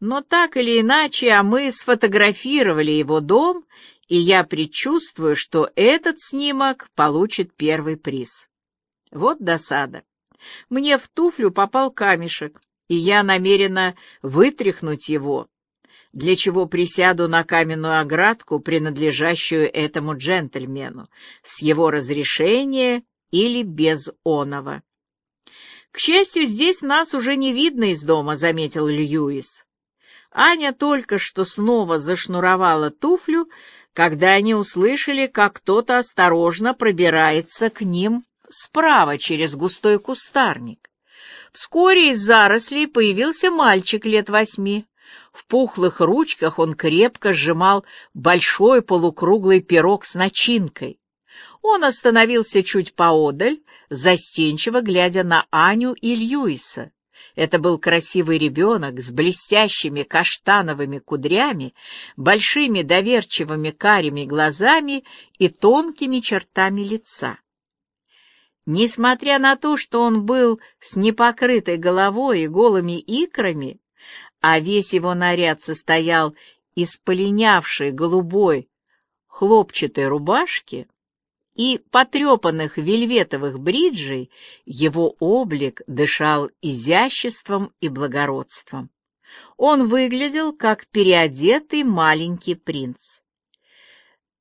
Но так или иначе, а мы сфотографировали его дом, и я предчувствую, что этот снимок получит первый приз. Вот досада. Мне в туфлю попал камешек, и я намерена вытряхнуть его, для чего присяду на каменную оградку, принадлежащую этому джентльмену, с его разрешения или без оного. «К счастью, здесь нас уже не видно из дома», — заметил Льюис. Аня только что снова зашнуровала туфлю, когда они услышали, как кто-то осторожно пробирается к ним справа через густой кустарник. Вскоре из зарослей появился мальчик лет восьми. В пухлых ручках он крепко сжимал большой полукруглый пирог с начинкой. Он остановился чуть поодаль, застенчиво глядя на Аню и Льюиса. Это был красивый ребенок с блестящими каштановыми кудрями, большими доверчивыми карими глазами и тонкими чертами лица. Несмотря на то, что он был с непокрытой головой и голыми икрами, а весь его наряд состоял из полинявшей голубой хлопчатой рубашки и потрепанных вельветовых бриджей, его облик дышал изяществом и благородством. Он выглядел как переодетый маленький принц.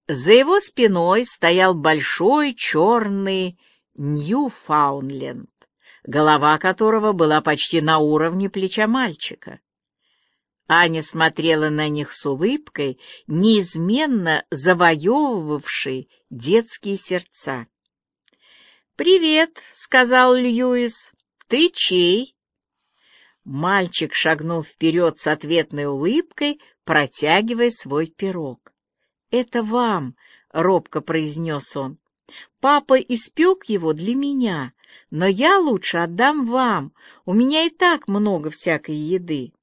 За его спиной стоял большой черный Ньюфаундленд, голова которого была почти на уровне плеча мальчика. Аня смотрела на них с улыбкой, неизменно завоевывавшей детские сердца. «Привет», — сказал Льюис. «Ты чей?» Мальчик шагнул вперед с ответной улыбкой, протягивая свой пирог. «Это вам», — робко произнес он. Папа испек его для меня, но я лучше отдам вам. У меня и так много всякой еды.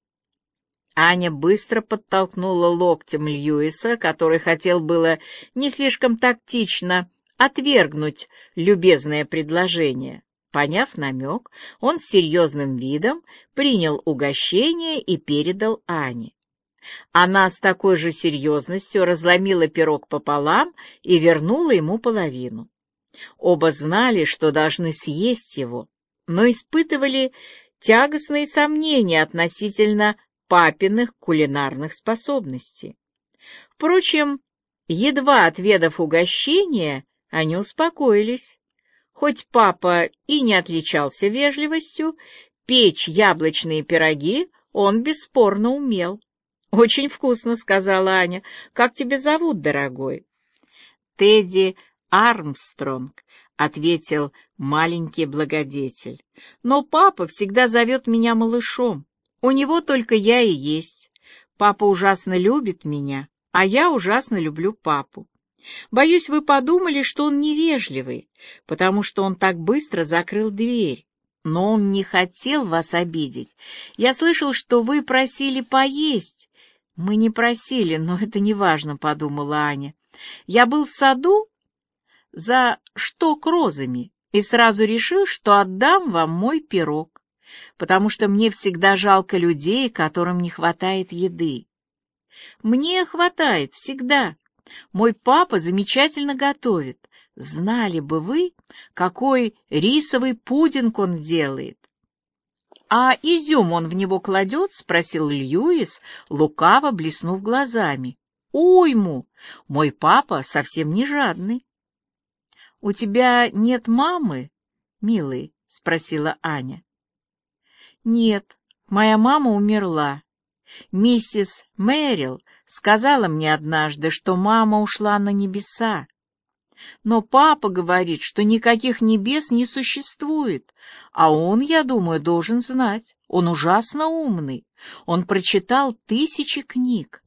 Аня быстро подтолкнула локтем Льюиса, который хотел было не слишком тактично отвергнуть любезное предложение. Поняв намек, он с серьезным видом принял угощение и передал Ане. Она с такой же серьезностью разломила пирог пополам и вернула ему половину. Оба знали, что должны съесть его, но испытывали тягостные сомнения относительно папиных кулинарных способностей. Впрочем, едва отведав угощение, они успокоились. Хоть папа и не отличался вежливостью, печь яблочные пироги он бесспорно умел. «Очень вкусно», — сказала Аня. «Как тебя зовут, дорогой?» «Тедди Армстронг», — ответил маленький благодетель. «Но папа всегда зовет меня малышом. У него только я и есть. Папа ужасно любит меня, а я ужасно люблю папу. Боюсь, вы подумали, что он невежливый, потому что он так быстро закрыл дверь. Но он не хотел вас обидеть. Я слышал, что вы просили поесть, «Мы не просили, но это не важно», — подумала Аня. «Я был в саду за шток розами и сразу решил, что отдам вам мой пирог, потому что мне всегда жалко людей, которым не хватает еды. Мне хватает всегда. Мой папа замечательно готовит. Знали бы вы, какой рисовый пудинг он делает. «А изюм он в него кладет?» — спросил Льюис, лукаво блеснув глазами. «Уйму! Мой папа совсем не жадный». «У тебя нет мамы, милый?» — спросила Аня. «Нет, моя мама умерла. Миссис Мэрил сказала мне однажды, что мама ушла на небеса. Но папа говорит, что никаких небес не существует, а он, я думаю, должен знать. Он ужасно умный. Он прочитал тысячи книг.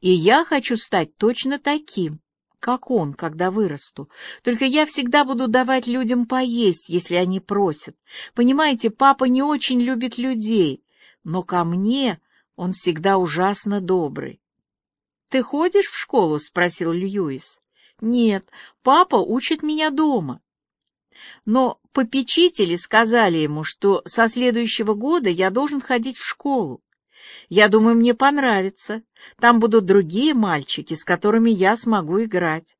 И я хочу стать точно таким, как он, когда вырасту. Только я всегда буду давать людям поесть, если они просят. Понимаете, папа не очень любит людей, но ко мне он всегда ужасно добрый. — Ты ходишь в школу? — спросил Льюис. Нет, папа учит меня дома. Но попечители сказали ему, что со следующего года я должен ходить в школу. Я думаю, мне понравится. Там будут другие мальчики, с которыми я смогу играть.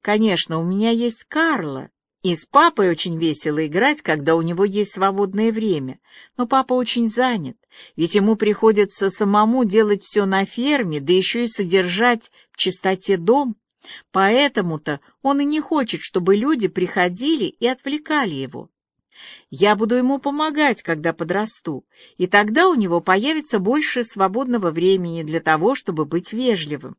Конечно, у меня есть Карла, и с папой очень весело играть, когда у него есть свободное время. Но папа очень занят, ведь ему приходится самому делать все на ферме, да еще и содержать в чистоте дом. Поэтому-то он и не хочет, чтобы люди приходили и отвлекали его. Я буду ему помогать, когда подрасту, и тогда у него появится больше свободного времени для того, чтобы быть вежливым.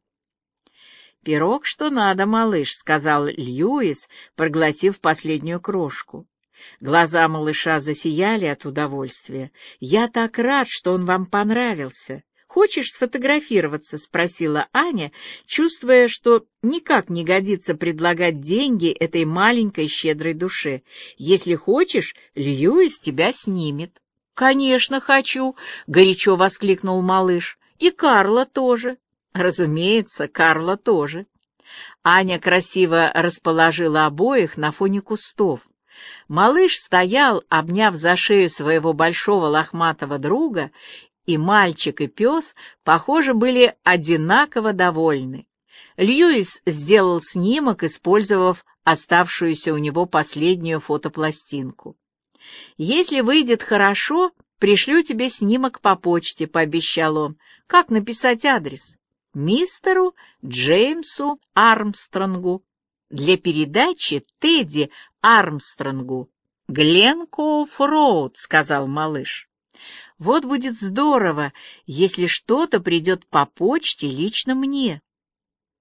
«Пирог, что надо, малыш», — сказал Льюис, проглотив последнюю крошку. Глаза малыша засияли от удовольствия. «Я так рад, что он вам понравился. Хочешь сфотографироваться?» — спросила Аня, чувствуя, что никак не годится предлагать деньги этой маленькой щедрой душе. «Если хочешь, Льюис тебя снимет». «Конечно, хочу!» — горячо воскликнул малыш. «И Карла тоже». «Разумеется, Карла тоже». Аня красиво расположила обоих на фоне кустов. Малыш стоял, обняв за шею своего большого лохматого друга, и мальчик, и пес, похоже, были одинаково довольны. Льюис сделал снимок, использовав оставшуюся у него последнюю фотопластинку. «Если выйдет хорошо, пришлю тебе снимок по почте», — пообещал он. «Как написать адрес?» «Мистеру Джеймсу Армстронгу. Для передачи Тедди Армстронгу. Гленкоуф Роуд», — сказал малыш. Вот будет здорово, если что-то придет по почте лично мне.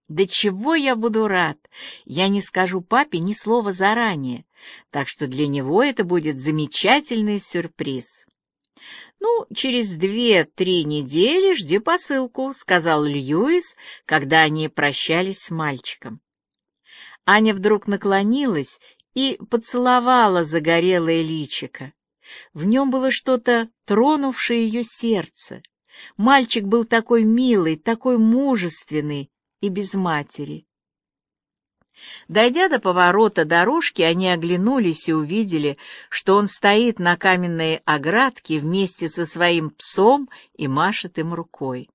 Да чего я буду рад! Я не скажу папе ни слова заранее, так что для него это будет замечательный сюрприз. «Ну, через две-три недели жди посылку», — сказал Льюис, когда они прощались с мальчиком. Аня вдруг наклонилась и поцеловала загорелое личико. В нем было что-то, тронувшее ее сердце. Мальчик был такой милый, такой мужественный и без матери. Дойдя до поворота дорожки, они оглянулись и увидели, что он стоит на каменной оградке вместе со своим псом и машет им рукой.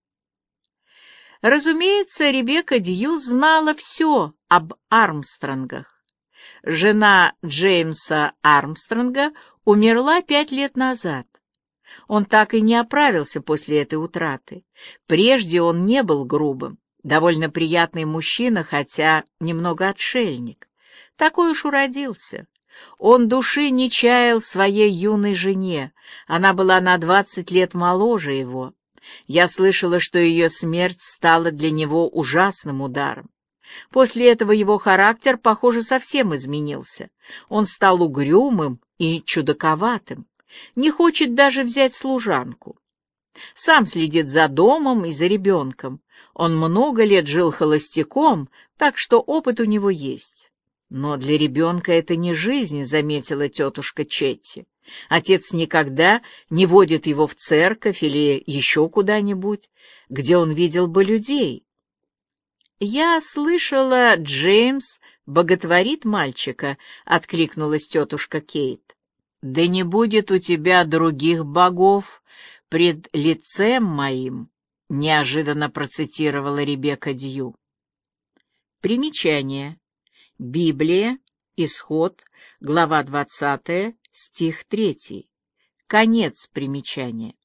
Разумеется, Ребекка Дью знала все об Армстронгах. Жена Джеймса Армстронга умерла пять лет назад. Он так и не оправился после этой утраты. Прежде он не был грубым, довольно приятный мужчина, хотя немного отшельник. Такой уж уродился. Он души не чаял своей юной жене, она была на двадцать лет моложе его. Я слышала, что ее смерть стала для него ужасным ударом. После этого его характер, похоже, совсем изменился. Он стал угрюмым и чудаковатым, не хочет даже взять служанку. Сам следит за домом и за ребенком. Он много лет жил холостяком, так что опыт у него есть. Но для ребенка это не жизнь, заметила тетушка Четти. Отец никогда не водит его в церковь или еще куда-нибудь, где он видел бы людей. Я слышала, Джеймс боготворит мальчика, откликнулась тетушка Кейт. Да не будет у тебя других богов пред лицем моим, неожиданно процитировала Ребекка Дью. Примечание. Библия, Исход, глава 20, стих 3. Конец примечания.